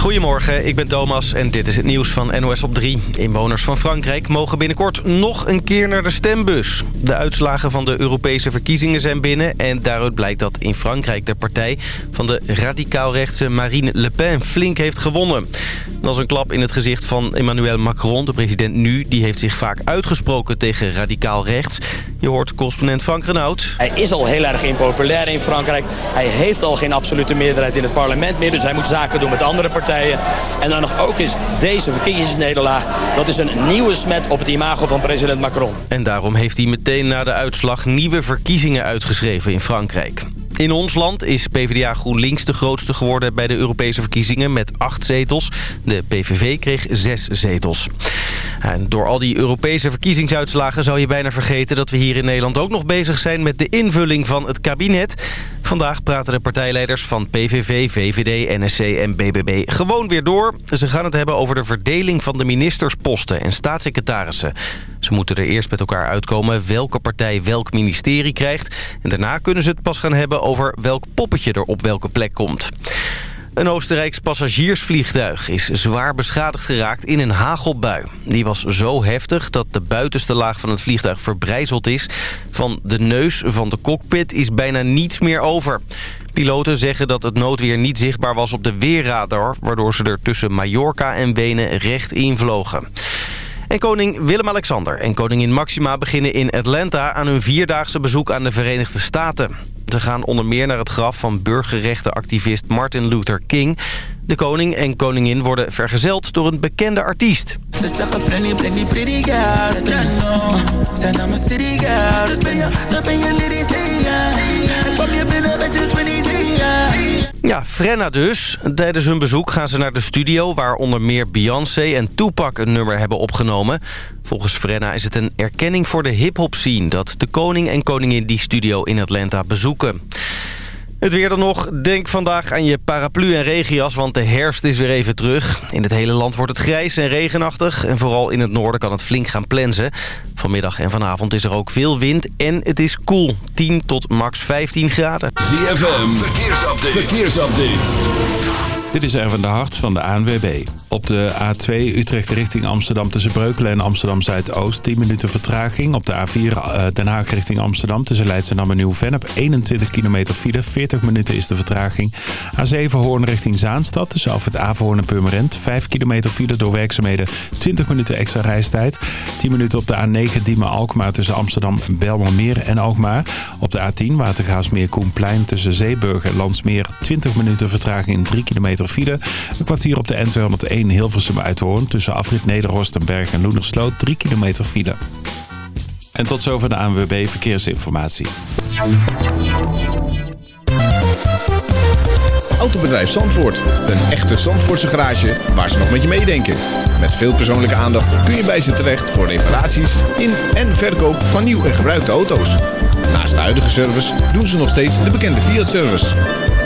Goedemorgen, ik ben Thomas en dit is het nieuws van NOS op 3. Inwoners van Frankrijk mogen binnenkort nog een keer naar de stembus. De uitslagen van de Europese verkiezingen zijn binnen... en daaruit blijkt dat in Frankrijk de partij van de radicaal-rechtse Marine Le Pen flink heeft gewonnen. Dat is een klap in het gezicht van Emmanuel Macron, de president nu. Die heeft zich vaak uitgesproken tegen radicaal rechts. Je hoort correspondent Frank Renaud. Hij is al heel erg impopulair in Frankrijk. Hij heeft al geen absolute meerderheid in het parlement meer. Dus hij moet zaken doen met andere partijen. En dan nog ook eens deze verkiezingsnederlaag. Dat is een nieuwe smet op het imago van president Macron. En daarom heeft hij meteen na de uitslag nieuwe verkiezingen uitgeschreven in Frankrijk. In ons land is PvdA GroenLinks de grootste geworden bij de Europese verkiezingen met acht zetels. De PVV kreeg zes zetels. En door al die Europese verkiezingsuitslagen zou je bijna vergeten dat we hier in Nederland ook nog bezig zijn met de invulling van het kabinet. Vandaag praten de partijleiders van PVV, VVD, NSC en BBB gewoon weer door. Ze gaan het hebben over de verdeling van de ministersposten en staatssecretarissen. Ze moeten er eerst met elkaar uitkomen welke partij welk ministerie krijgt. En daarna kunnen ze het pas gaan hebben over welk poppetje er op welke plek komt. Een Oostenrijks passagiersvliegtuig is zwaar beschadigd geraakt in een hagelbui. Die was zo heftig dat de buitenste laag van het vliegtuig verbrijzeld is. Van de neus van de cockpit is bijna niets meer over. Piloten zeggen dat het noodweer niet zichtbaar was op de weerradar... waardoor ze er tussen Mallorca en Wenen recht invlogen. En koning Willem-Alexander en koningin Maxima beginnen in Atlanta... aan hun vierdaagse bezoek aan de Verenigde Staten. Ze gaan onder meer naar het graf van burgerrechtenactivist Martin Luther King. De koning en koningin worden vergezeld door een bekende artiest. Ja, Frenna dus. Tijdens hun bezoek gaan ze naar de studio... waar onder meer Beyoncé en Tupac een nummer hebben opgenomen. Volgens Frenna is het een erkenning voor de hip-hop scene... dat de koning en koningin die studio in Atlanta bezoeken. Het weer dan nog. Denk vandaag aan je paraplu en regenjas, want de herfst is weer even terug. In het hele land wordt het grijs en regenachtig. En vooral in het noorden kan het flink gaan plensen. Vanmiddag en vanavond is er ook veel wind en het is koel. 10 tot max 15 graden. ZFM, verkeersupdate. verkeersupdate. Dit is Erwin de Hart van de ANWB. Op de A2 Utrecht richting Amsterdam tussen Breukelen en Amsterdam Zuidoost 10 minuten vertraging. Op de A4 eh, Den Haag richting Amsterdam tussen Leidschendam en Nieuw-Vennep 21 kilometer file. 40 minuten is de vertraging. A7 Hoorn richting Zaanstad tussen Alfred Averhoorn en Purmerend. 5 kilometer file door werkzaamheden. 20 minuten extra reistijd. 10 minuten op de A9 Diemen-Alkmaar tussen Amsterdam, Belmermeer en Alkmaar. Op de A10 Watergaasmeer Koenplein tussen Zeeburg en Landsmeer. 20 minuten vertraging in 3 kilometer file. Een kwartier op de N201 Hilversum Uithoorn tussen afrit Nederhorst en Berg en Loenersloot 3 kilometer file. En tot zover de ANWB Verkeersinformatie. Autobedrijf Zandvoort. Een echte Zandvoortse garage waar ze nog met je meedenken. Met veel persoonlijke aandacht kun je bij ze terecht voor reparaties in en verkoop van nieuw en gebruikte auto's. Naast de huidige service doen ze nog steeds de bekende Fiat-service.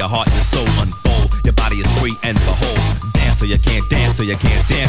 Your heart and soul unfold. Your body is free and behold. Dance so you can't dance, so you can't dance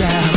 yeah.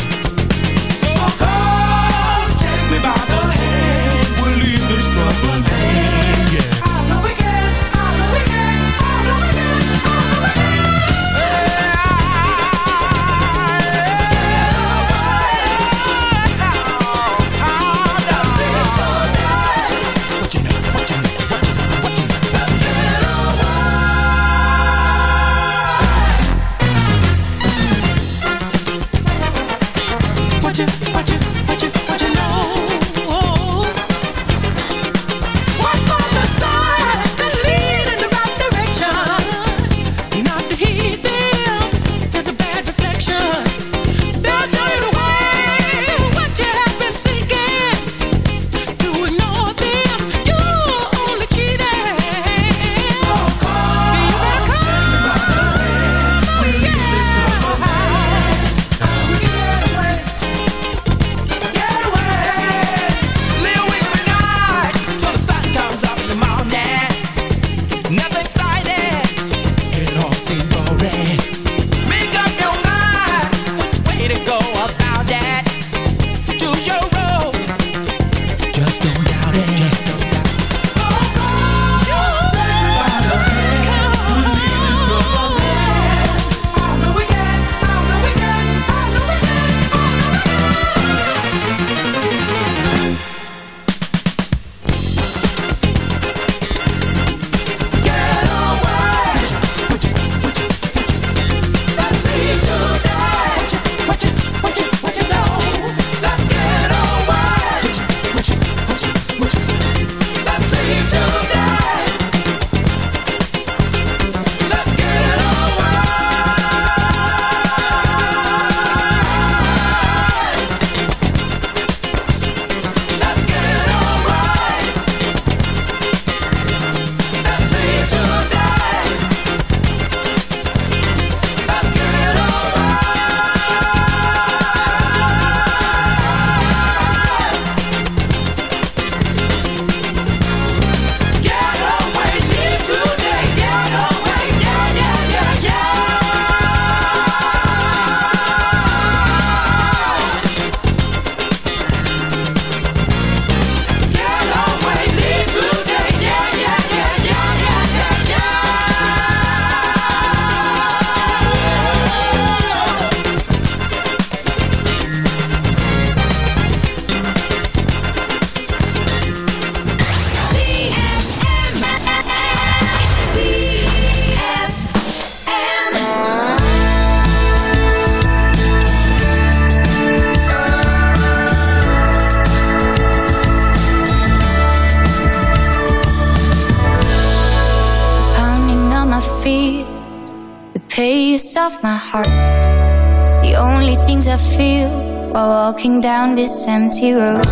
Empty road.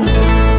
me.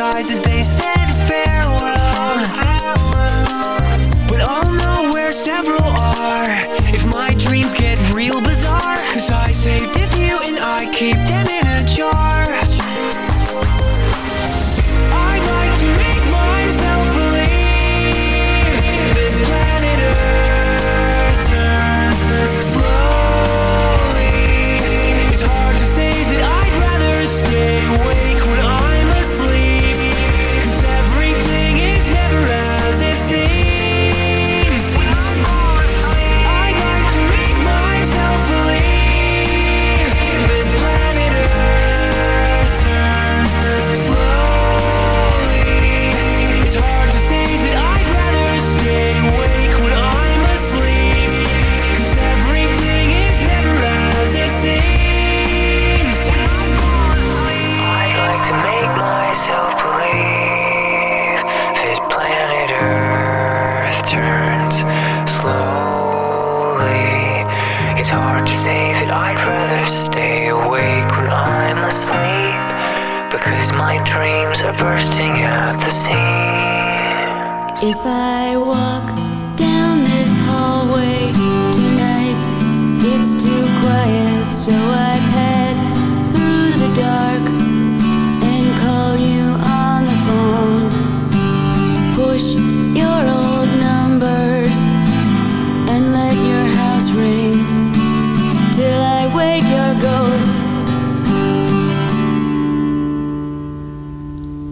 eyes as they said farewell. But I'll know where several are. If my dreams get real bizarre Cause I saved a few and I keep them in my dreams are bursting at the seams. If I walk down this hallway tonight, it's too quiet, so I.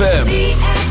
ZFM.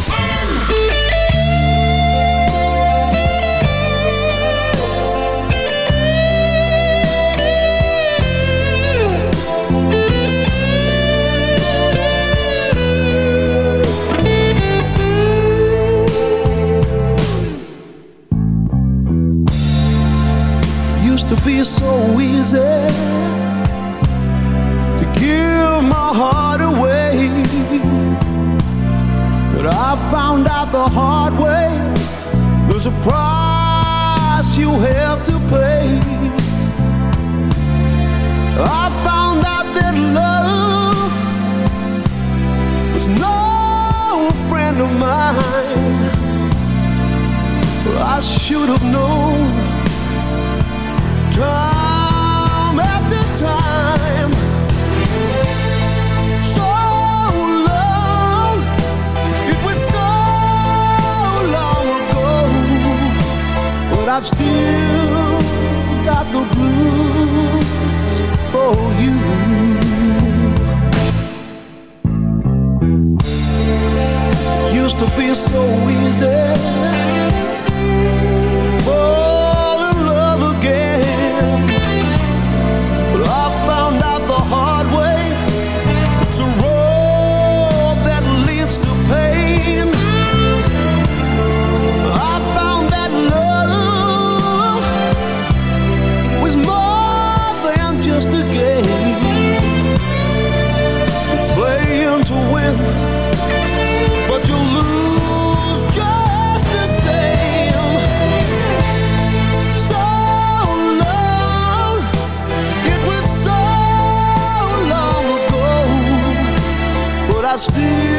Still